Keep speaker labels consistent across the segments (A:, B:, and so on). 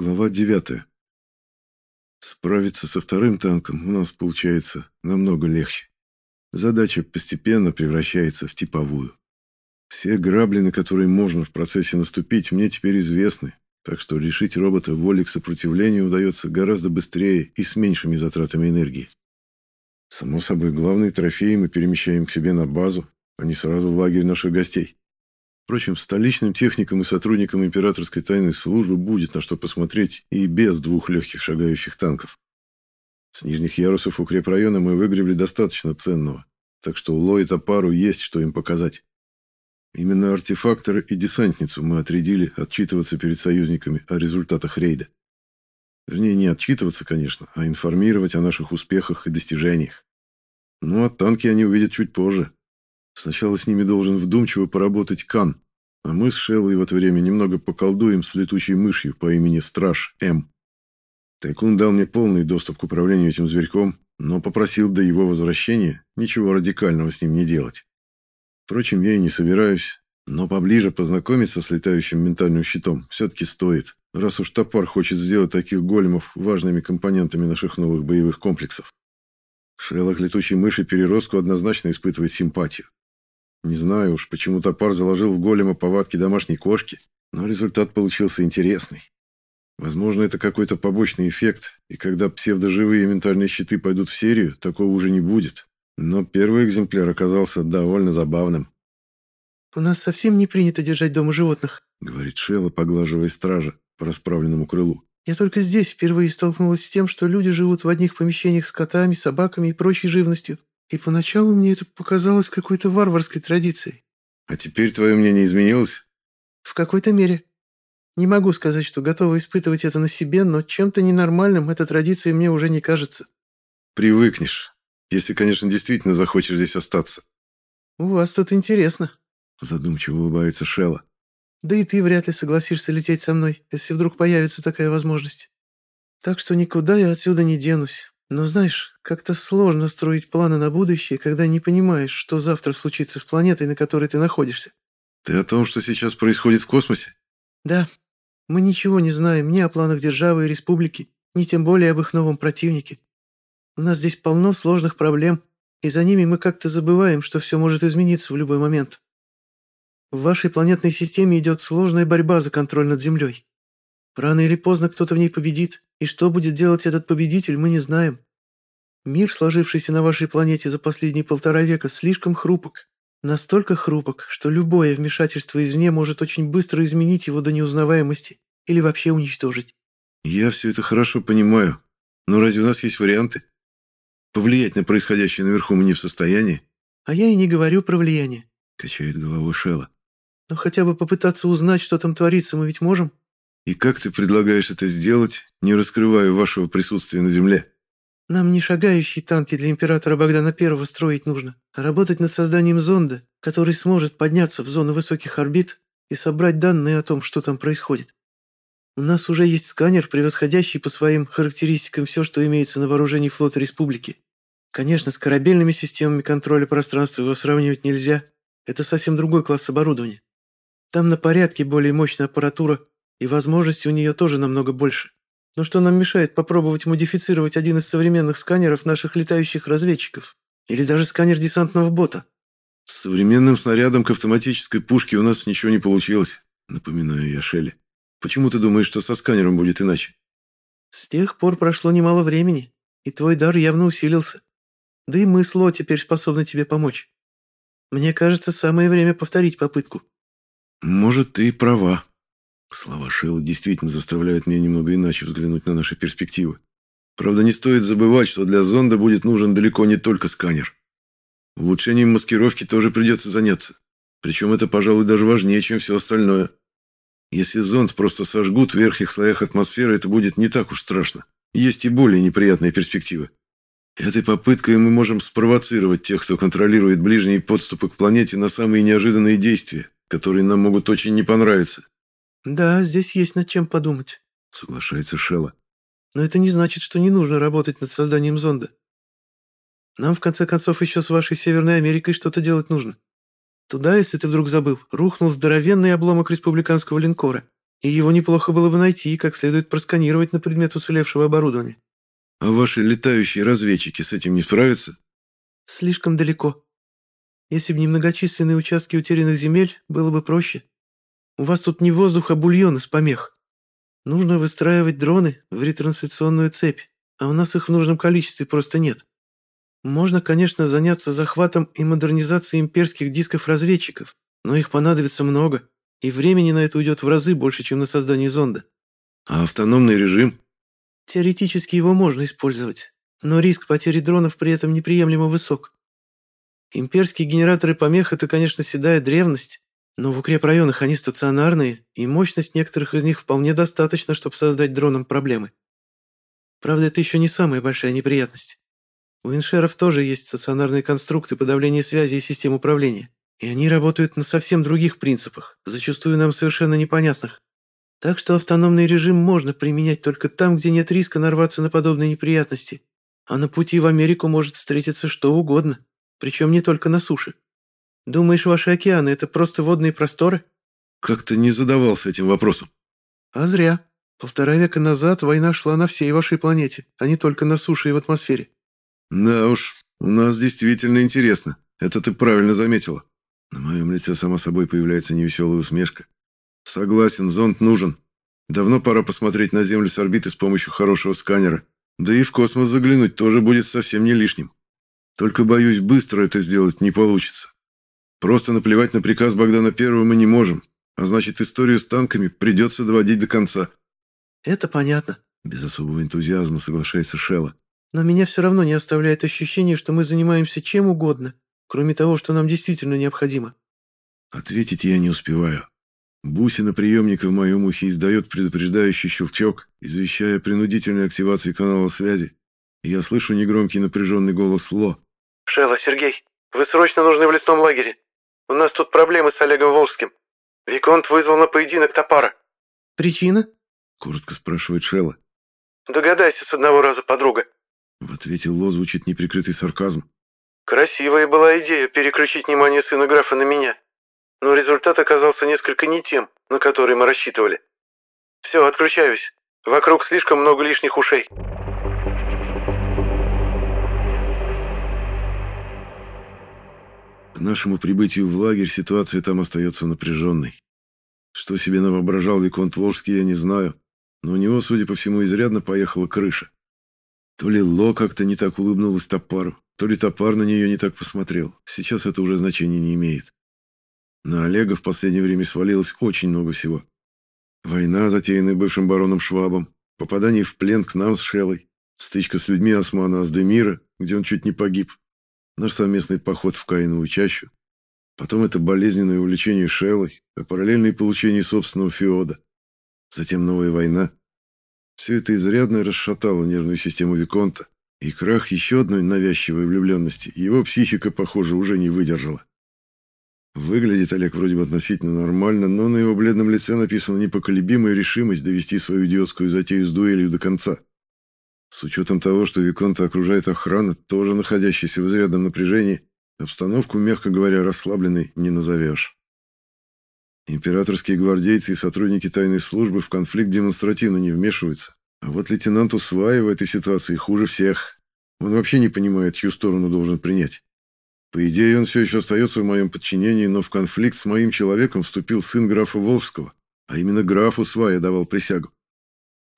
A: Глава 9. Справиться со вторым танком у нас получается намного легче. Задача постепенно превращается в типовую. Все грабли, на которые можно в процессе наступить, мне теперь известны, так что решить робота волей к сопротивлению удается гораздо быстрее и с меньшими затратами энергии. Само собой, главные трофеи мы перемещаем к себе на базу, а не сразу в лагерь наших гостей. Впрочем, столичным техникам и сотрудникам императорской тайной службы будет на что посмотреть и без двух легких шагающих танков. С нижних ярусов укрепрайона мы выгребли достаточно ценного, так что у Лои Топару есть что им показать. Именно артефактора и десантницу мы отрядили отчитываться перед союзниками о результатах рейда. Вернее, не отчитываться, конечно, а информировать о наших успехах и достижениях. Ну, а танки они увидят чуть позже, Сначала с ними должен вдумчиво поработать Кан, а мы с Шеллой в это время немного поколдуем с летучей мышью по имени Страж М. Тайкун дал мне полный доступ к управлению этим зверьком, но попросил до его возвращения ничего радикального с ним не делать. Впрочем, я и не собираюсь, но поближе познакомиться с летающим ментальным щитом все-таки стоит, раз уж топор хочет сделать таких големов важными компонентами наших новых боевых комплексов. В шелах летучей мыши переростку однозначно испытывает симпатию. Не знаю уж, почему топор заложил в голема повадки домашней кошки, но результат получился интересный. Возможно, это какой-то побочный эффект, и когда псевдоживые ментальные щиты пойдут в серию, такого уже не будет. Но первый экземпляр оказался довольно забавным.
B: «У нас совсем не принято держать дома животных», —
A: говорит Шелла, поглаживая стража по расправленному крылу.
B: «Я только здесь впервые столкнулась с тем, что люди живут в одних помещениях с котами, собаками и прочей живностью. И поначалу мне это показалось какой-то варварской традицией.
A: А теперь твое мнение изменилось?
B: В какой-то мере. Не могу сказать, что готова испытывать это на себе, но чем-то ненормальным эта традиция мне уже не кажется.
A: Привыкнешь. Если, конечно, действительно захочешь здесь остаться.
B: У вас тут интересно.
A: Задумчиво улыбается Шелла.
B: Да и ты вряд ли согласишься лететь со мной, если вдруг появится такая возможность. Так что никуда я отсюда не денусь. Но знаешь, как-то сложно строить планы на будущее, когда не понимаешь, что завтра случится с планетой, на которой ты находишься.
A: Ты о том, что сейчас происходит в космосе?
B: Да. Мы ничего не знаем ни о планах державы и республики, ни тем более об их новом противнике. У нас здесь полно сложных проблем, и за ними мы как-то забываем, что все может измениться в любой момент. В вашей планетной системе идет сложная борьба за контроль над Землей. Рано или поздно кто-то в ней победит, и что будет делать этот победитель, мы не знаем. Мир, сложившийся на вашей планете за последние полтора века, слишком хрупок. Настолько хрупок, что любое вмешательство извне может очень быстро изменить его до неузнаваемости или вообще уничтожить.
A: Я все это хорошо понимаю, но разве у нас есть варианты? Повлиять на происходящее наверху мы не в состоянии.
B: А я и не говорю про влияние,
A: качает головой Шелла.
B: Но хотя бы попытаться узнать, что там творится, мы ведь можем?
A: И как ты предлагаешь это сделать, не раскрывая вашего присутствия на Земле?
B: Нам не шагающие танки для императора Богдана Первого строить нужно, а работать над созданием зонда, который сможет подняться в зону высоких орбит и собрать данные о том, что там происходит. У нас уже есть сканер, превосходящий по своим характеристикам все, что имеется на вооружении флота Республики. Конечно, с корабельными системами контроля пространства его сравнивать нельзя. Это совсем другой класс оборудования. Там на порядке более мощная аппаратура и возможностей у нее тоже намного больше. Но что нам мешает попробовать модифицировать один из современных сканеров наших летающих разведчиков? Или даже сканер десантного бота?
A: С современным снарядом к автоматической пушке у нас ничего не получилось, напоминаю я Шелли. Почему ты думаешь, что со сканером будет иначе?
B: С тех пор прошло немало времени, и твой дар явно усилился. Да и мы с Ло теперь способны тебе помочь. Мне кажется, самое время повторить попытку.
A: Может, ты и права, Слова Шелла действительно заставляют меня немного иначе взглянуть на наши перспективы. Правда, не стоит забывать, что для зонда будет нужен далеко не только сканер. Улучшением маскировки тоже придется заняться. Причем это, пожалуй, даже важнее, чем все остальное. Если зонд просто сожгут в верхних слоях атмосферы, это будет не так уж страшно. Есть и более неприятные перспективы. Этой попыткой мы можем спровоцировать тех, кто контролирует ближние подступы к планете на самые неожиданные действия, которые нам могут очень не понравиться.
B: «Да, здесь есть над чем подумать», —
A: соглашается Шелла.
B: «Но это не значит, что не нужно работать над созданием зонда. Нам, в конце концов, еще с вашей Северной Америкой что-то делать нужно. Туда, если ты вдруг забыл, рухнул здоровенный обломок республиканского линкора. И его неплохо было бы найти и как следует просканировать на предмет уцелевшего оборудования.
A: А ваши летающие разведчики с этим не справятся?
B: Слишком далеко. Если бы не многочисленные участки утерянных земель, было бы проще. У вас тут не воздух, а бульон из помех. Нужно выстраивать дроны в ретрансляционную цепь, а у нас их в нужном количестве просто нет. Можно, конечно, заняться захватом и модернизацией имперских дисков-разведчиков, но их понадобится много, и времени на это уйдет в разы больше, чем на создание зонда.
A: А автономный режим?
B: Теоретически его можно использовать, но риск потери дронов при этом неприемлемо высок. Имперские генераторы помех – это, конечно, седая древность, но в укрепрайонах они стационарные, и мощность некоторых из них вполне достаточно, чтобы создать дронам проблемы. Правда, это еще не самая большая неприятность. У иншеров тоже есть стационарные конструкты подавления связи и систем управления. И они работают на совсем других принципах, зачастую нам совершенно непонятных. Так что автономный режим можно применять только там, где нет риска нарваться на подобные неприятности. А на пути в Америку может встретиться что угодно, причем не только на суше. Думаешь, ваши океаны – это просто водные просторы?
A: Как-то не задавался этим вопросом.
B: А зря. Полтора века назад война шла на всей вашей планете, а не только на суше и в атмосфере.
A: Да уж, у нас действительно интересно. Это ты правильно заметила. На моем лице само собой появляется невеселая усмешка. Согласен, зонд нужен. Давно пора посмотреть на Землю с орбиты с помощью хорошего сканера. Да и в космос заглянуть тоже будет совсем не лишним. Только, боюсь, быстро это сделать не получится. Просто наплевать на приказ Богдана Первого мы не можем, а значит, историю с танками придется доводить до конца.
B: Это понятно.
A: Без особого энтузиазма соглашается Шелла.
B: Но меня все равно не оставляет ощущение, что мы занимаемся чем угодно, кроме того, что нам действительно необходимо.
A: Ответить я не успеваю. Бусина приемника в моем ухе издает предупреждающий щелчок, извещая о принудительной активации канала связи. И я слышу негромкий напряженный голос Ло.
B: «Шелла, Сергей, вы срочно нужны в лесном лагере. У нас тут проблемы с Олегом Волжским. Виконт вызвал на поединок топара». «Причина?»
A: — коротко спрашивает Шелла.
B: «Догадайся с одного раза, подруга».
A: В ответе Ло звучит неприкрытый сарказм.
B: Красивая была идея переключить внимание сына графа на меня. Но результат оказался несколько не тем, на который мы рассчитывали. Все, отключаюсь. Вокруг слишком много лишних ушей.
A: К нашему прибытию в лагерь ситуация там остается напряженной. Что себе навоображал Виконт Волжский, я не знаю, но у него, судя по всему, изрядно поехала крыша. То ли Ло как-то не так улыбнулась Топару, то ли Топар на нее не так посмотрел. Сейчас это уже значения не имеет. На Олега в последнее время свалилось очень много всего. Война, затеянная бывшим бароном Швабом, попадание в плен к нам с Шелой, стычка с людьми Османа Аздемира, где он чуть не погиб, наш совместный поход в Каиновую чащу, потом это болезненное увлечение Шелой, а параллельное получение собственного феода, затем новая война, все это изрядно расшатало нервную систему Виконта, и крах еще одной навязчивой влюбленности его психика, похоже, уже не выдержала. Выглядит Олег вроде бы относительно нормально, но на его бледном лице написана непоколебимая решимость довести свою идиотскую затею с дуэлью до конца. С учетом того, что Виконта окружает охрана, тоже находящаяся в изрядном напряжении, обстановку, мягко говоря, расслабленной не назовешь. Императорские гвардейцы и сотрудники тайной службы в конфликт демонстративно не вмешиваются. А вот лейтенанту Свае в этой ситуации хуже всех. Он вообще не понимает, чью сторону должен принять. По идее, он все еще остается в моем подчинении, но в конфликт с моим человеком вступил сын графа Волжского, а именно графу Свая давал присягу.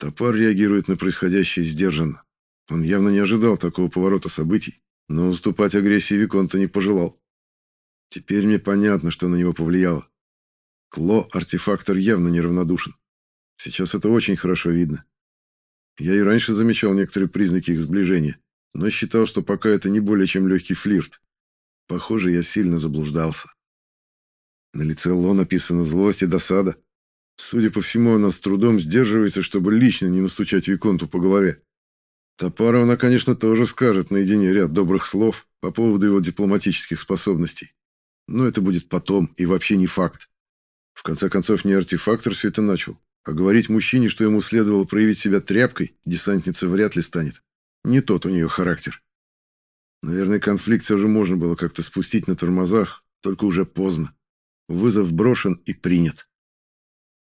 A: Топар реагирует на происходящее сдержанно. Он явно не ожидал такого поворота событий, но уступать агрессии Виконта не пожелал. Теперь мне понятно, что на него повлияло. Кло, артефактор, явно неравнодушен. Сейчас это очень хорошо видно. Я и раньше замечал некоторые признаки их сближения, но считал, что пока это не более чем легкий флирт. Похоже, я сильно заблуждался. На лице Ло написана злость и досада. Судя по всему, она с трудом сдерживается, чтобы лично не настучать Виконту по голове. Топару она, конечно, тоже скажет наедине ряд добрых слов по поводу его дипломатических способностей. Но это будет потом и вообще не факт. В конце концов, не артефактор все это начал. А говорить мужчине, что ему следовало проявить себя тряпкой, десантница вряд ли станет. Не тот у нее характер. Наверное, конфликт все же можно было как-то спустить на тормозах, только уже поздно. Вызов брошен и принят.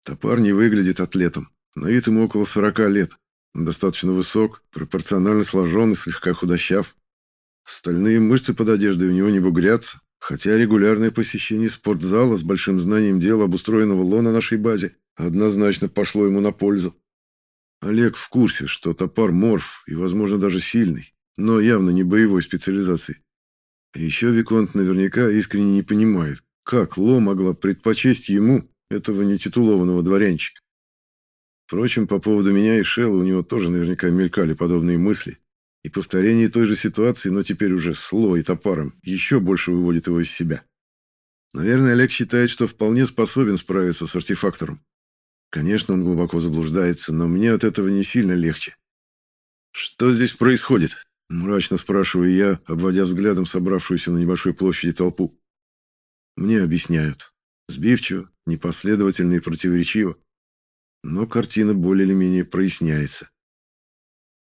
A: Топар не выглядит атлетом. На вид ему около 40 лет. Достаточно высок, пропорционально сложен и слегка худощав. Стальные мышцы под одеждой у него не бугрятся, хотя регулярное посещение спортзала с большим знанием дела обустроенного ло на нашей базе однозначно пошло ему на пользу. Олег в курсе, что топар морф и, возможно, даже сильный, но явно не боевой специализации. еще Виконт наверняка искренне не понимает, как Ло могла предпочесть ему, этого нетитулованного дворянчика. Впрочем, по поводу меня и Шелла у него тоже наверняка мелькали подобные мысли. И повторение той же ситуации, но теперь уже с Ло и топаром, еще больше выводит его из себя. Наверное, Олег считает, что вполне способен справиться с артефактором. Конечно, он глубоко заблуждается, но мне от этого не сильно легче. «Что здесь происходит?» – мрачно спрашиваю я, обводя взглядом собравшуюся на небольшой площади толпу. Мне объясняют. Сбивчиво, непоследовательно и противоречиво. Но картина более или менее проясняется.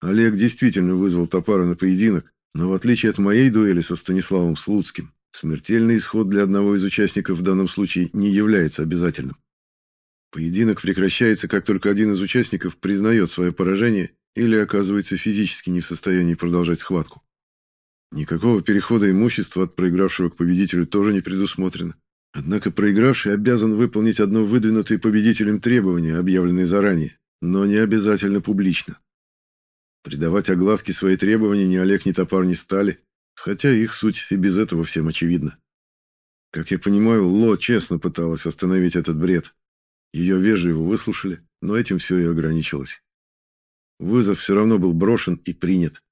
A: Олег действительно вызвал Топара на поединок, но в отличие от моей дуэли со Станиславом Слуцким, смертельный исход для одного из участников в данном случае не является обязательным. Поединок прекращается, как только один из участников признает свое поражение или оказывается физически не в состоянии продолжать схватку. Никакого перехода имущества от проигравшего к победителю тоже не предусмотрено. Однако проигравший обязан выполнить одно выдвинутое победителем требование, объявленное заранее, но не обязательно публично. Придавать огласке свои требования ни Олег, ни Топар не стали, хотя их суть и без этого всем очевидна. Как я понимаю, Ло честно пыталась остановить этот бред, ее вежливо выслушали, но этим все и ограничилось. Вызов все равно был брошен и принят.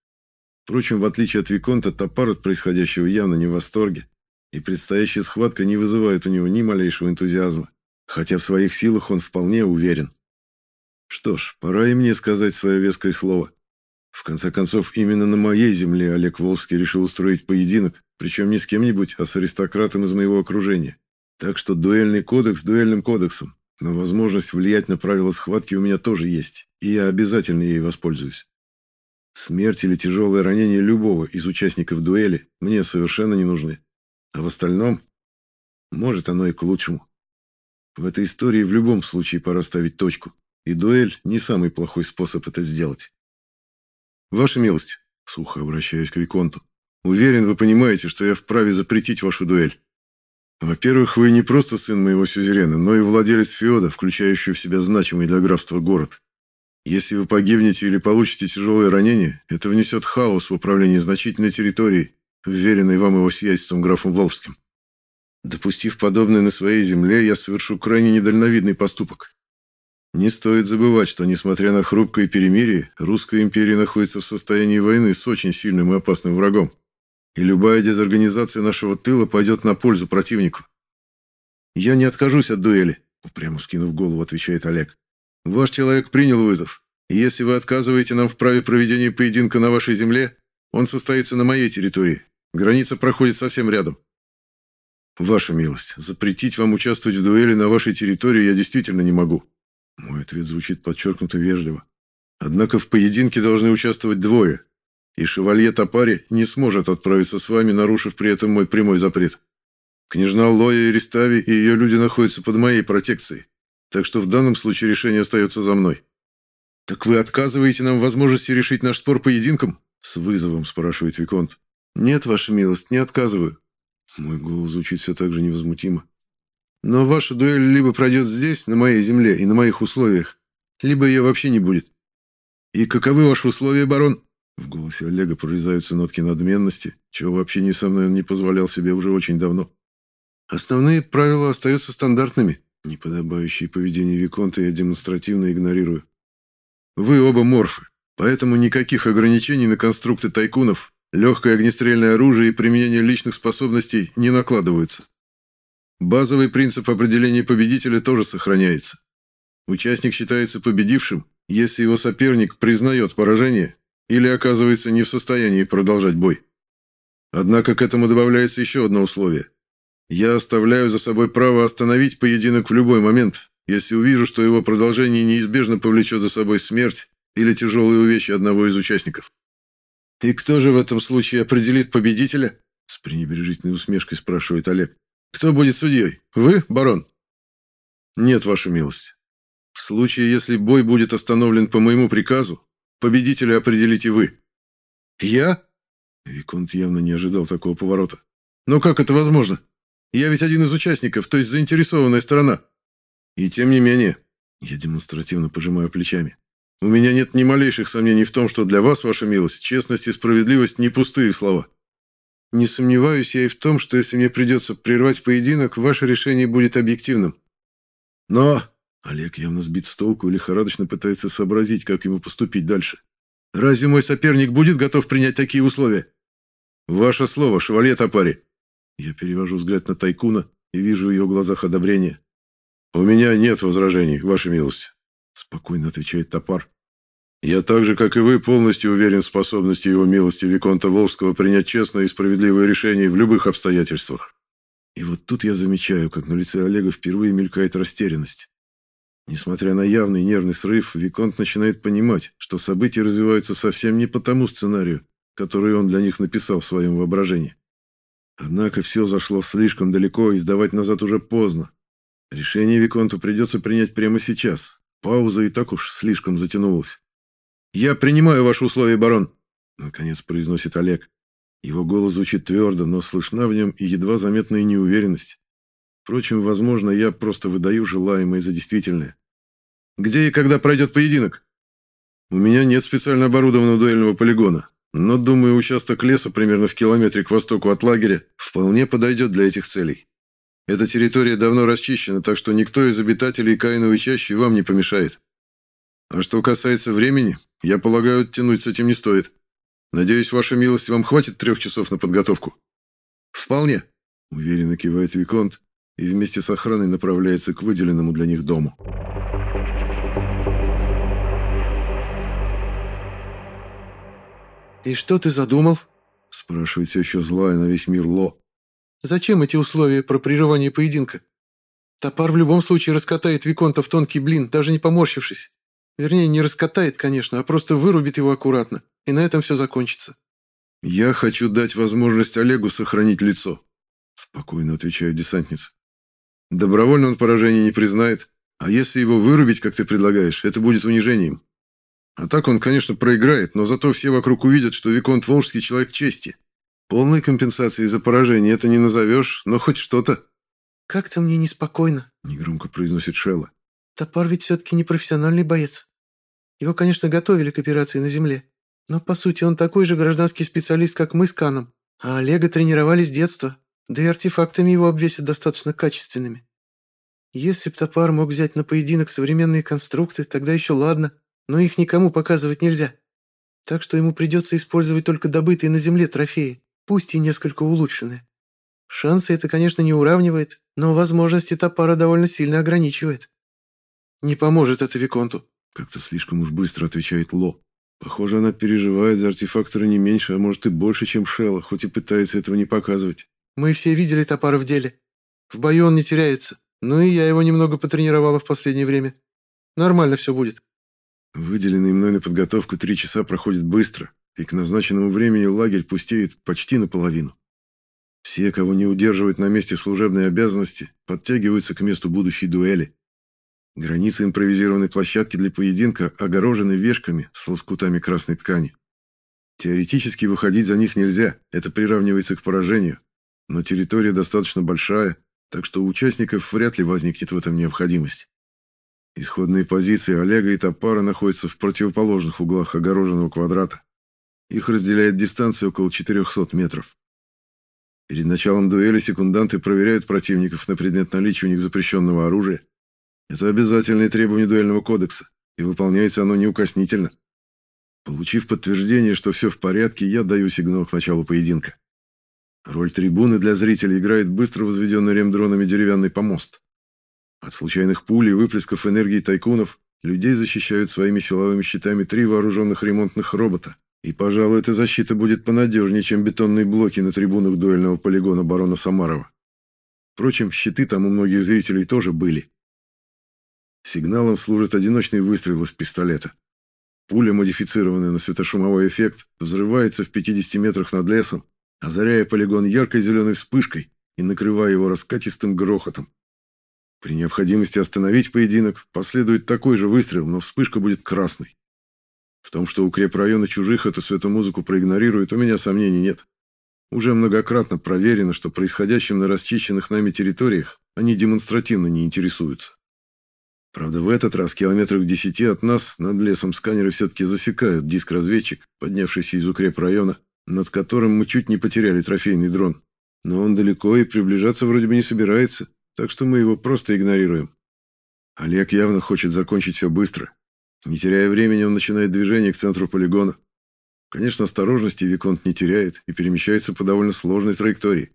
A: Впрочем, в отличие от Виконта, Топар от происходящего явно не в восторге, и предстоящая схватка не вызывает у него ни малейшего энтузиазма, хотя в своих силах он вполне уверен. Что ж, пора и мне сказать свое веское слово. В конце концов, именно на моей земле Олег Волжский решил устроить поединок, причем не с кем-нибудь, а с аристократом из моего окружения. Так что дуэльный кодекс дуэльным кодексом, но возможность влиять на правила схватки у меня тоже есть, и я обязательно ей воспользуюсь. Смерть или тяжелое ранение любого из участников дуэли мне совершенно не нужны. А в остальном, может, оно и к лучшему. В этой истории в любом случае пора ставить точку, и дуэль не самый плохой способ это сделать. Ваша милость, сухо обращаюсь к Виконту, уверен, вы понимаете, что я вправе запретить вашу дуэль. Во-первых, вы не просто сын моего сюзерена, но и владелец феода, включающий в себя значимый для графства город. Если вы погибнете или получите тяжелое ранение, это внесет хаос в управлении значительной территорией, вверенной вам его сиятельством графом Волжским. Допустив подобное на своей земле, я совершу крайне недальновидный поступок. Не стоит забывать, что, несмотря на хрупкое перемирие, русская империя находится в состоянии войны с очень сильным и опасным врагом и любая дезорганизация нашего тыла пойдет на пользу противнику. «Я не откажусь от дуэли», — упрямо скинув голову, отвечает Олег. «Ваш человек принял вызов. И если вы отказываете нам в праве проведения поединка на вашей земле, он состоится на моей территории. Граница проходит совсем рядом». «Ваша милость, запретить вам участвовать в дуэли на вашей территории я действительно не могу». Мой ответ звучит подчеркнуто вежливо. Однако в поединке должны участвовать двое, и шевалье Топари не сможет отправиться с вами, нарушив при этом мой прямой запрет. Княжна Лоя Ристави и ее люди находятся под моей протекцией, так что в данном случае решение остается за мной. «Так вы отказываете нам возможности решить наш спор поединком?» С вызовом спрашивает Виконт. «Нет, ваша милость, не отказываю». Мой голос звучит все так же невозмутимо. «Но ваша дуэль либо пройдет здесь, на моей земле и на моих условиях, либо ее вообще не будет. И каковы ваши условия, барон?» В голосе Олега прорезаются нотки надменности, чего вообще не со мной он не позволял себе уже очень давно. Основные правила остаются стандартными. Неподобающее поведение Виконта я демонстративно игнорирую. Вы оба морфы, поэтому никаких ограничений на конструкты тайкунов, легкое огнестрельное оружие и применение личных способностей не накладываются. Базовый принцип определения победителя тоже сохраняется. Участник считается победившим, если его соперник признает поражение или оказывается не в состоянии продолжать бой. Однако к этому добавляется еще одно условие. Я оставляю за собой право остановить поединок в любой момент, если увижу, что его продолжение неизбежно повлечет за собой смерть или тяжелые увечья одного из участников. «И кто же в этом случае определит победителя?» С пренебрежительной усмешкой спрашивает Олег. «Кто будет судьей? Вы, барон?» «Нет, ваша милость. В случае, если бой будет остановлен по моему приказу, победителя определите вы». «Я?» Виконт явно не ожидал такого поворота. «Но как это возможно? Я ведь один из участников, то есть заинтересованная сторона». «И тем не менее», я демонстративно пожимаю плечами, «у меня нет ни малейших сомнений в том, что для вас, ваша милость, честность и справедливость не пустые слова. Не сомневаюсь я и в том, что если мне придется прервать поединок, ваше решение будет объективным. Но Олег явно сбит с толку и лихорадочно пытается сообразить, как ему поступить дальше. Разве мой соперник будет готов принять такие условия? Ваше слово, шевалье Топари. Я перевожу взгляд на Тайкуна и вижу в ее глазах одобрение. У меня нет возражений, ваша милость, спокойно отвечает Топар. Я так же, как и вы, полностью уверен в способности его милости Виконта Волжского принять честное и справедливое решение в любых обстоятельствах. И вот тут я замечаю, как на лице Олега впервые мелькает растерянность. Несмотря на явный нервный срыв, Виконт начинает понимать, что события развиваются совсем не по тому сценарию, который он для них написал в своем воображении. Однако все зашло слишком далеко, и сдавать назад уже поздно. Решение Виконту придется принять прямо сейчас. Пауза и так уж слишком затянулась. «Я принимаю ваши условия, барон», — наконец произносит Олег. Его голос звучит твердо, но слышна в нем и едва заметная неуверенность. Впрочем, возможно, я просто выдаю желаемое за действительное. «Где и когда пройдет поединок?» «У меня нет специально оборудованного дуэльного полигона, но, думаю, участок леса примерно в километре к востоку от лагеря вполне подойдет для этих целей. Эта территория давно расчищена, так что никто из обитателей Каиновой чащи вам не помешает. А что касается времени, я полагаю, тянуть с этим не стоит. Надеюсь, ваша милость, вам хватит трех часов на подготовку? Вполне, уверенно кивает Виконт и вместе с охраной направляется к выделенному для них дому.
B: «И что ты задумал?»
A: – спрашивает все еще злая на весь мир Ло.
B: «Зачем эти условия про прерывание поединка? Топар в любом случае раскатает Виконта в тонкий блин, даже не поморщившись. Вернее, не раскатает, конечно, а просто вырубит его аккуратно, и на этом все закончится.
A: «Я хочу дать возможность Олегу сохранить лицо», — спокойно отвечает десантница. «Добровольно он поражение не признает, а если его вырубить, как ты предлагаешь, это будет унижением. А так он, конечно, проиграет, но зато все вокруг увидят, что Виконт Волжский человек чести. Полной компенсации за поражение это не назовешь, но хоть что-то».
B: «Как-то мне неспокойно», —
A: негромко произносит Шелла.
B: Топар ведь все-таки не профессиональный боец. Его, конечно, готовили к операции на земле, но, по сути, он такой же гражданский специалист, как мы с Каном. А Олега тренировали с детства, да и артефактами его обвесят достаточно качественными. Если б Топар мог взять на поединок современные конструкты, тогда еще ладно, но их никому показывать нельзя. Так что ему придется использовать только добытые на земле трофеи, пусть и несколько улучшенные. Шансы это, конечно, не уравнивает, но возможности Топара довольно сильно ограничивает. «Не поможет это Виконту», —
A: как-то слишком уж быстро отвечает Ло. Похоже, она переживает за артефактора не меньше, а может и больше, чем Шелла, хоть и пытается этого не показывать.
B: «Мы все видели Топара в деле. В бою он не теряется. Ну и я его немного потренировала в последнее время. Нормально все будет».
A: Выделенные мной на подготовку три часа проходят быстро, и к назначенному времени лагерь пустеет почти наполовину. Все, кого не удерживают на месте служебной обязанности, подтягиваются к месту будущей дуэли. Границы импровизированной площадки для поединка огорожены вешками с лоскутами красной ткани. Теоретически выходить за них нельзя, это приравнивается к поражению. Но территория достаточно большая, так что у участников вряд ли возникнет в этом необходимость. Исходные позиции Олега и Топара находятся в противоположных углах огороженного квадрата. Их разделяет дистанция около 400 метров. Перед началом дуэли секунданты проверяют противников на предмет наличия у них запрещенного оружия это обязательное требование дуэльного кодекса, и выполняется оно неукоснительно. Получив подтверждение, что все в порядке, я даю сигнал к началу поединка. Роль трибуны для зрителей играет быстро возведенный ремдронами деревянный помост. От случайных пуль и выплесков энергии тайкунов людей защищают своими силовыми щитами три вооруженных ремонтных робота. И, пожалуй, эта защита будет понадежнее, чем бетонные блоки на трибунах дуэльного полигона барона Самарова. Впрочем, щиты там у многих зрителей тоже были. Сигналом служит одиночный выстрел из пистолета. Пуля, модифицированная на светошумовой эффект, взрывается в 50 метрах над лесом, озаряя полигон яркой зеленой вспышкой и накрывая его раскатистым грохотом. При необходимости остановить поединок последует такой же выстрел, но вспышка будет красной. В том, что укрепрайоны чужих эту светомузыку проигнорируют, у меня сомнений нет. Уже многократно проверено, что происходящим на расчищенных нами территориях они демонстративно не интересуются. Правда, в этот раз километрах в десяти от нас над лесом сканеры все-таки засекают диск-разведчик, поднявшийся из укрепрайона, над которым мы чуть не потеряли трофейный дрон. Но он далеко и приближаться вроде бы не собирается, так что мы его просто игнорируем. Олег явно хочет закончить все быстро. Не теряя времени, он начинает движение к центру полигона. Конечно, осторожности Виконт не теряет и перемещается по довольно сложной траектории.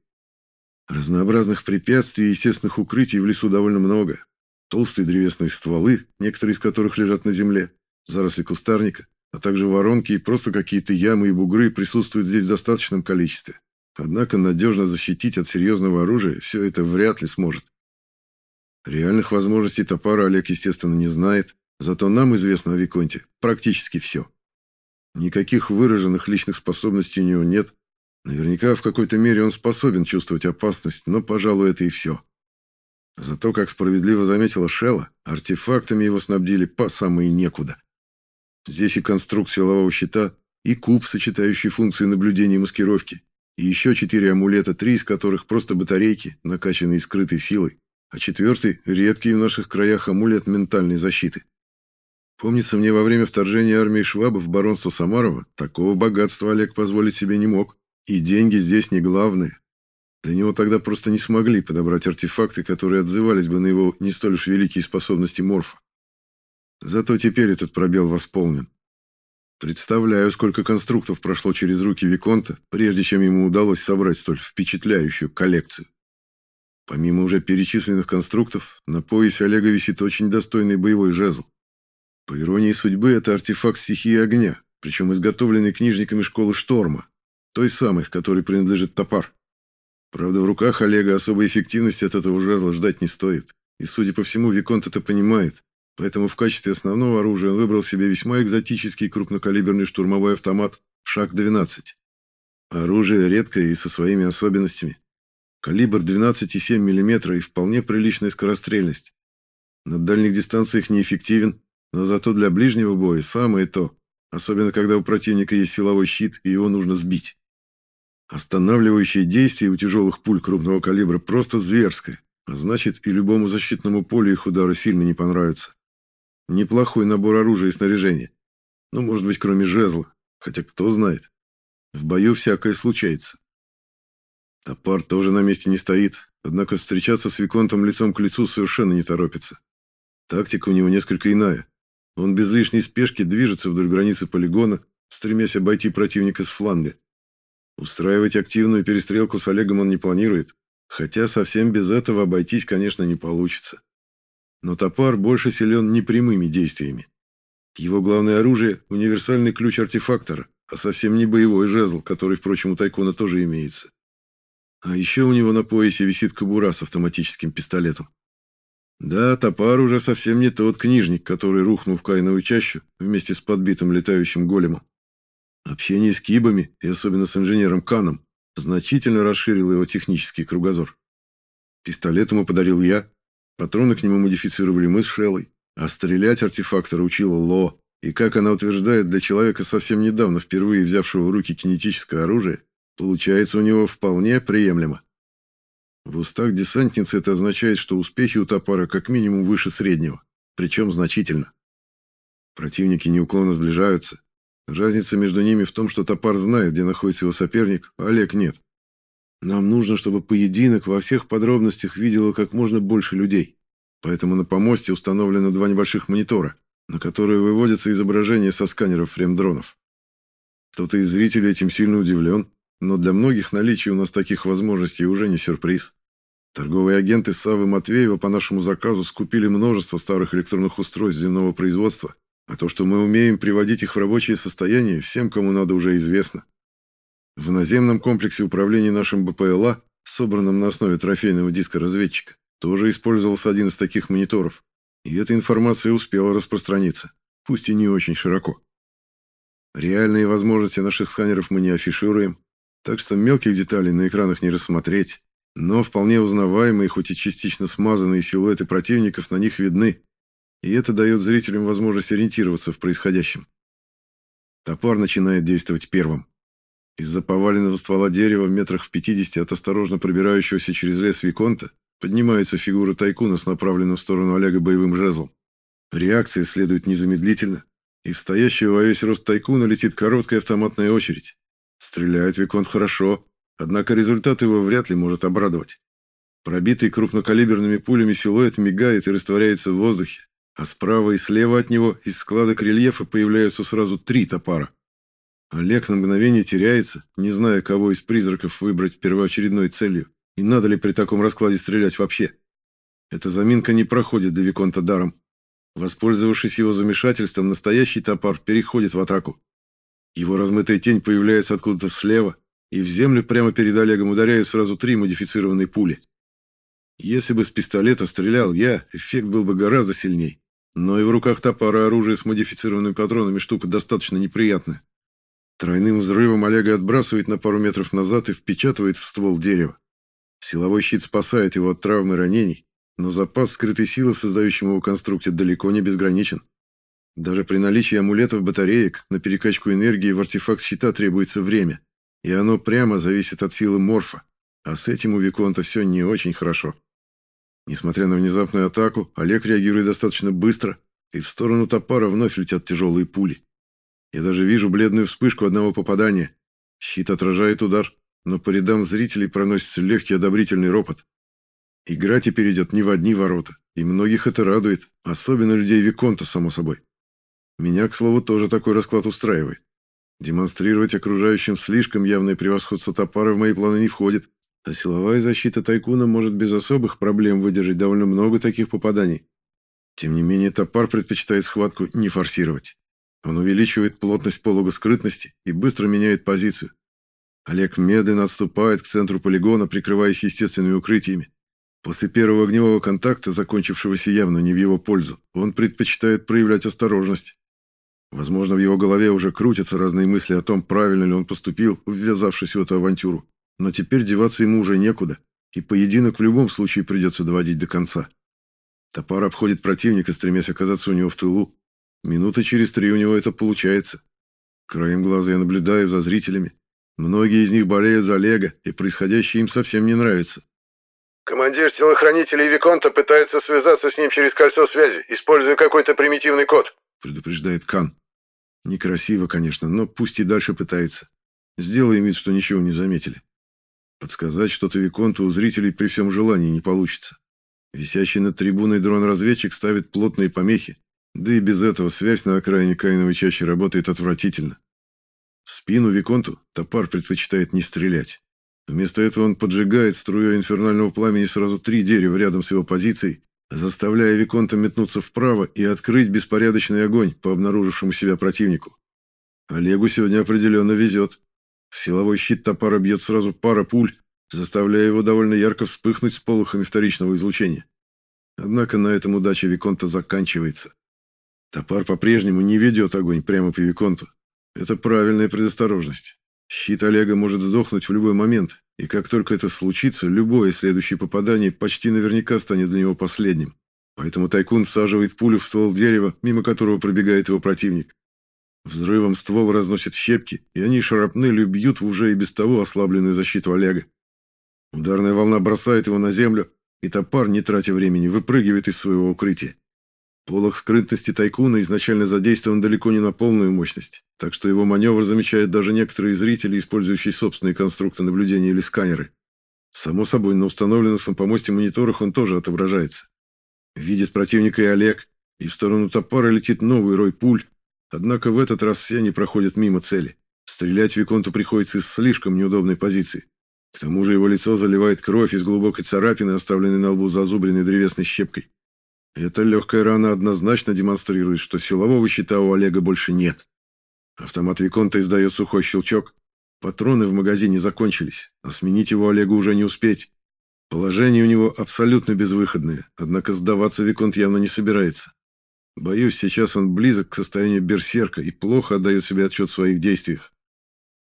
A: Разнообразных препятствий и естественных укрытий в лесу довольно много. Толстые древесные стволы, некоторые из которых лежат на земле, заросли кустарника, а также воронки и просто какие-то ямы и бугры присутствуют здесь в достаточном количестве. Однако надежно защитить от серьезного оружия все это вряд ли сможет. Реальных возможностей топора Олег, естественно, не знает, зато нам известно о Виконте практически все. Никаких выраженных личных способностей у него нет. Наверняка в какой-то мере он способен чувствовать опасность, но, пожалуй, это и все. Зато, как справедливо заметила Шелла, артефактами его снабдили по самые некуда. Здесь и конструкт силового щита, и куб, сочетающий функции наблюдения и маскировки, и еще четыре амулета, три из которых просто батарейки, накачанные скрытой силой, а четвертый — редкий в наших краях амулет ментальной защиты. Помнится мне, во время вторжения армии Швабов в баронство Самарова такого богатства Олег позволить себе не мог, и деньги здесь не главное. Для него тогда просто не смогли подобрать артефакты, которые отзывались бы на его не столь уж великие способности Морфа. Зато теперь этот пробел восполнен. Представляю, сколько конструктов прошло через руки Виконта, прежде чем ему удалось собрать столь впечатляющую коллекцию. Помимо уже перечисленных конструктов, на поясе Олега висит очень достойный боевой жезл. По иронии судьбы, это артефакт стихии огня, причем изготовленный книжниками школы Шторма, той самой, которой принадлежит топар. Правда, в руках Олега особой эффективности от этого жезла ждать не стоит. И, судя по всему, Виконт это понимает. Поэтому в качестве основного оружия он выбрал себе весьма экзотический крупнокалиберный штурмовой автомат «Шаг-12». Оружие редкое и со своими особенностями. Калибр 12,7 мм и вполне приличная скорострельность. На дальних дистанциях неэффективен, но зато для ближнего боя самое то, особенно когда у противника есть силовой щит и его нужно сбить. Останавливающее действие у тяжелых пуль крупного калибра просто зверское, а значит и любому защитному полю их удары сильно не понравятся. Неплохой набор оружия и снаряжения. Ну, может быть, кроме жезла, хотя кто знает. В бою всякое случается. Топар тоже на месте не стоит, однако встречаться с Виконтом лицом к лицу совершенно не торопится. Тактика у него несколько иная. Он без лишней спешки движется вдоль границы полигона, стремясь обойти противника с фланга. Устраивать активную перестрелку с Олегом он не планирует, хотя совсем без этого обойтись, конечно, не получится. Но топар больше силен непрямыми действиями. Его главное оружие – универсальный ключ артефактора, а совсем не боевой жезл, который, впрочем, у Тайкона тоже имеется. А еще у него на поясе висит кобура с автоматическим пистолетом. Да, топар уже совсем не тот книжник, который рухнул в Кайновую чащу вместе с подбитым летающим големом. Общение с кибами, и особенно с инженером Каном, значительно расширило его технический кругозор. Пистолет ему подарил я, патроны к нему модифицировали мы с Шеллой, а стрелять артефактора учила Ло, и, как она утверждает, для человека, совсем недавно впервые взявшего в руки кинетическое оружие, получается у него вполне приемлемо. В устах десантницы это означает, что успехи у топора как минимум выше среднего, причем значительно. Противники неуклонно сближаются, Разница между ними в том, что топар знает, где находится его соперник, а Олег нет. Нам нужно, чтобы поединок во всех подробностях видело как можно больше людей. Поэтому на помосте установлено два небольших монитора, на которые выводятся изображения со сканеров фрейм-дронов. Кто-то из зрителей этим сильно удивлен, но для многих наличие у нас таких возможностей уже не сюрприз. Торговые агенты Савы Матвеева по нашему заказу скупили множество старых электронных устройств земного производства а то, что мы умеем приводить их в рабочее состояние, всем, кому надо, уже известно. В наземном комплексе управления нашим БПЛА, собранном на основе трофейного диска разведчика, тоже использовался один из таких мониторов, и эта информация успела распространиться, пусть и не очень широко. Реальные возможности наших сканеров мы не афишируем, так что мелких деталей на экранах не рассмотреть, Но вполне узнаваемые, хоть и частично смазанные силуэты противников на них видны, и это дает зрителям возможность ориентироваться в происходящем. Топор начинает действовать первым. Из-за поваленного ствола дерева в метрах в 50 от осторожно пробирающегося через лес Виконта поднимается фигура тайкуна с направленным в сторону Олега боевым жезлом. Реакция следует незамедлительно, и в стоящего во весь рост тайкуна летит короткая автоматная очередь. Стреляет Виконт хорошо, однако результат его вряд ли может обрадовать. Пробитый крупнокалиберными пулями силуэт мигает и растворяется в воздухе, а справа и слева от него из складок рельефа появляются сразу три топара. Олег на мгновение теряется, не зная, кого из призраков выбрать первоочередной целью, и надо ли при таком раскладе стрелять вообще. Эта заминка не проходит до Виконта даром. Воспользовавшись его замешательством, настоящий топар переходит в атаку. Его размытая тень появляется откуда-то слева, и в землю прямо перед Олегом ударяют сразу три модифицированные пули. Если бы с пистолета стрелял я, эффект был бы гораздо сильней. Но и в руках топора оружие с модифицированными патронами штука достаточно неприятная. Тройным взрывом Олега отбрасывает на пару метров назад и впечатывает в ствол дерева. Силовой щит спасает его от травм и ранений, но запас скрытой силы в создающем его конструкте далеко не безграничен. Даже при наличии амулетов батареек на перекачку энергии в артефакт щита требуется время, и оно прямо зависит от силы морфа, а с этим у Виконта все не очень хорошо. Несмотря на внезапную атаку, Олег реагирует достаточно быстро, и в сторону топора вновь летят тяжелые пули. Я даже вижу бледную вспышку одного попадания. Щит отражает удар, но по рядам зрителей проносится легкий одобрительный ропот. Игра теперь идет не в одни ворота, и многих это радует, особенно людей Виконта, само собой. Меня, к слову, тоже такой расклад устраивает. Демонстрировать окружающим слишком явное превосходство топора в мои планы не входит. А силовая защита тайкуна может без особых проблем выдержать довольно много таких попаданий. Тем не менее, топар предпочитает схватку не форсировать. Он увеличивает плотность полога скрытности и быстро меняет позицию. Олег медленно отступает к центру полигона, прикрываясь естественными укрытиями. После первого огневого контакта, закончившегося явно не в его пользу, он предпочитает проявлять осторожность. Возможно, в его голове уже крутятся разные мысли о том, правильно ли он поступил, ввязавшись в эту авантюру но теперь деваться ему уже некуда, и поединок в любом случае придется доводить до конца. Топар обходит противника, стремясь оказаться у него в тылу. Минуты через три у него это получается. Краем глаза я наблюдаю за зрителями. Многие из них болеют за Олега, и происходящее им совсем не нравится.
C: Командир телохранителей Виконта пытается связаться с ним через кольцо связи, используя какой-то примитивный код,
A: предупреждает Кан. Некрасиво, конечно, но пусть и дальше пытается. Сделаем вид, что ничего не заметили. Подсказать что-то Виконту у зрителей при всем желании не получится. Висящий над трибуной дрон-разведчик ставит плотные помехи, да и без этого связь на окраине Каиновой чаще работает отвратительно. В спину Виконту топар предпочитает не стрелять. Вместо этого он поджигает струей инфернального пламени сразу три дерева рядом с его позицией, заставляя Виконта метнуться вправо и открыть беспорядочный огонь по обнаружившему себя противнику. Олегу сегодня определенно везет. В силовой щит топора бьет сразу пара пуль, заставляя его довольно ярко вспыхнуть с полухами вторичного излучения. Однако на этом удача Виконта заканчивается. Топар по-прежнему не ведет огонь прямо по Виконту. Это правильная предосторожность. Щит Олега может сдохнуть в любой момент, и как только это случится, любое следующее попадание почти наверняка станет для него последним. Поэтому Тайкун всаживает пулю в ствол дерева, мимо которого пробегает его противник. Взрывом ствол разносит щепки, и они шарапнелью бьют в уже и без того ослабленную защиту Олега. Ударная волна бросает его на землю, и топар, не тратя времени, выпрыгивает из своего укрытия. Полох скрытности тайкуна изначально задействован далеко не на полную мощность, так что его маневр замечают даже некоторые зрители, использующие собственные конструкты наблюдения или сканеры. Само собой, на установленных на помосте мониторах он тоже отображается. Видит противника и Олег, и в сторону топора летит новый рой пуль, Однако в этот раз все они проходят мимо цели. Стрелять Виконту приходится из слишком неудобной позиции. К тому же его лицо заливает кровь из глубокой царапины, оставленной на лбу зазубренной древесной щепкой. Эта легкая рана однозначно демонстрирует, что силового щита у Олега больше нет. Автомат Виконта издает сухой щелчок. Патроны в магазине закончились, а сменить его Олегу уже не успеть. Положение у него абсолютно безвыходное, однако сдаваться Виконт явно не собирается. Боюсь, сейчас он близок к состоянию берсерка и плохо отдает себе отчет в своих действиях.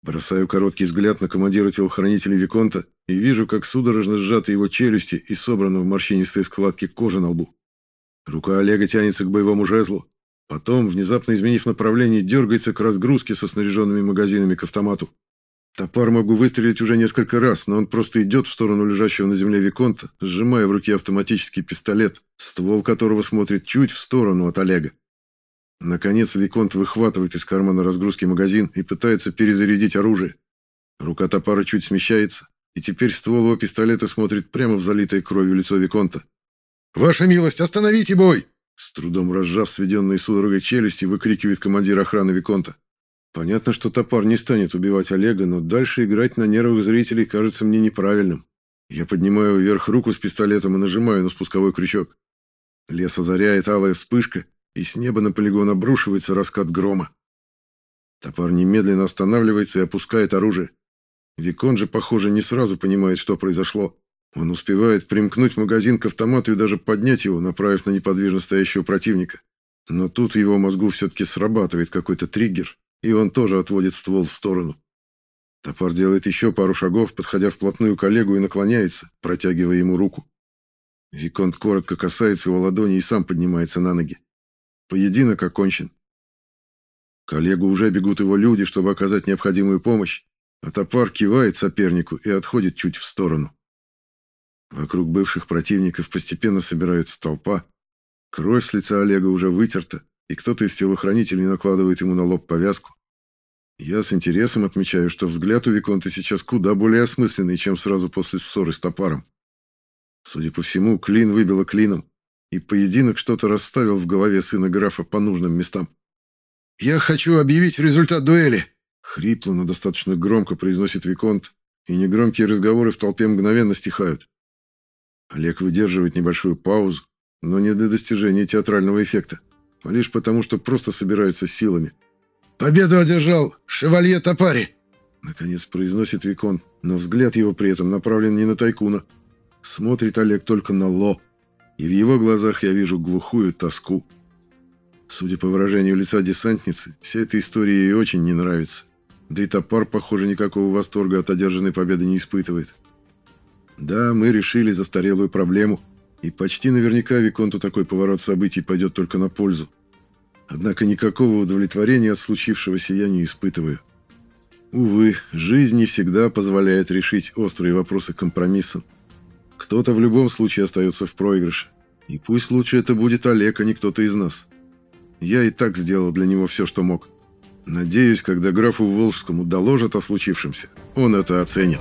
A: Бросаю короткий взгляд на командира телохранителей Виконта и вижу, как судорожно сжаты его челюсти и собрана в морщинистой складке кожи на лбу. Рука Олега тянется к боевому жезлу. Потом, внезапно изменив направление, дергается к разгрузке со снаряженными магазинами к автомату. Топор могу выстрелить уже несколько раз, но он просто идет в сторону лежащего на земле Виконта, сжимая в руке автоматический пистолет, ствол которого смотрит чуть в сторону от Олега. Наконец Виконт выхватывает из кармана разгрузки магазин и пытается перезарядить оружие. Рука топора чуть смещается, и теперь ствол его пистолета смотрит прямо в залитое кровью лицо Виконта. «Ваша милость, остановите бой!» С трудом разжав сведенные судорогой челюсти, выкрикивает командир охраны Виконта. Понятно, что топор не станет убивать Олега, но дальше играть на нервах зрителей кажется мне неправильным. Я поднимаю вверх руку с пистолетом и нажимаю на спусковой крючок. Лес озаряет алая вспышка, и с неба на полигон обрушивается раскат грома. Топор немедленно останавливается и опускает оружие. Викон же, похоже, не сразу понимает, что произошло. Он успевает примкнуть магазин к автомату и даже поднять его, направив на неподвижно стоящего противника. Но тут в его мозгу все-таки срабатывает какой-то триггер, и он тоже отводит ствол в сторону. Топор делает еще пару шагов, подходя вплотную к Олегу и наклоняется, протягивая ему руку. Виконт коротко касается его ладони и сам поднимается на ноги. Поединок окончен. Коллегу уже бегут его люди, чтобы оказать необходимую помощь, а топор кивает сопернику и отходит чуть в сторону. Вокруг бывших противников постепенно собирается толпа. Кровь с лица Олега уже вытерта, и кто-то из телохранителей накладывает ему на лоб повязку. Я с интересом отмечаю, что взгляд у Виконта сейчас куда более осмысленный, чем сразу после ссоры с топаром. Судя по всему, клин выбило клином, и поединок что-то расставил в голове сына графа по нужным местам. «Я хочу объявить результат дуэли!» Хрипло, но достаточно громко произносит Виконт, и негромкие разговоры в толпе мгновенно стихают. Олег выдерживает небольшую паузу, но не для достижения театрального эффекта, а лишь потому, что просто собирается силами. «Победу одержал шевалье Топари!» Наконец произносит Виконт, но взгляд его при этом направлен не на Тайкуна. Смотрит Олег только на Ло и в его глазах я вижу глухую тоску. Судя по выражению лица десантницы, вся эта история ей очень не нравится. Да и топор, похоже, никакого восторга от одержанной победы не испытывает. Да, мы решили застарелую проблему, и почти наверняка Виконту такой поворот событий пойдет только на пользу. Однако никакого удовлетворения от случившегося я не испытываю. Увы, жизнь не всегда позволяет решить острые вопросы компромиссом. Кто-то в любом случае остается в проигрыше. И пусть лучше это будет Олег, а не кто-то из нас. Я и так сделал для него все, что мог. Надеюсь, когда графу Волжскому доложат о случившемся, он это оценит».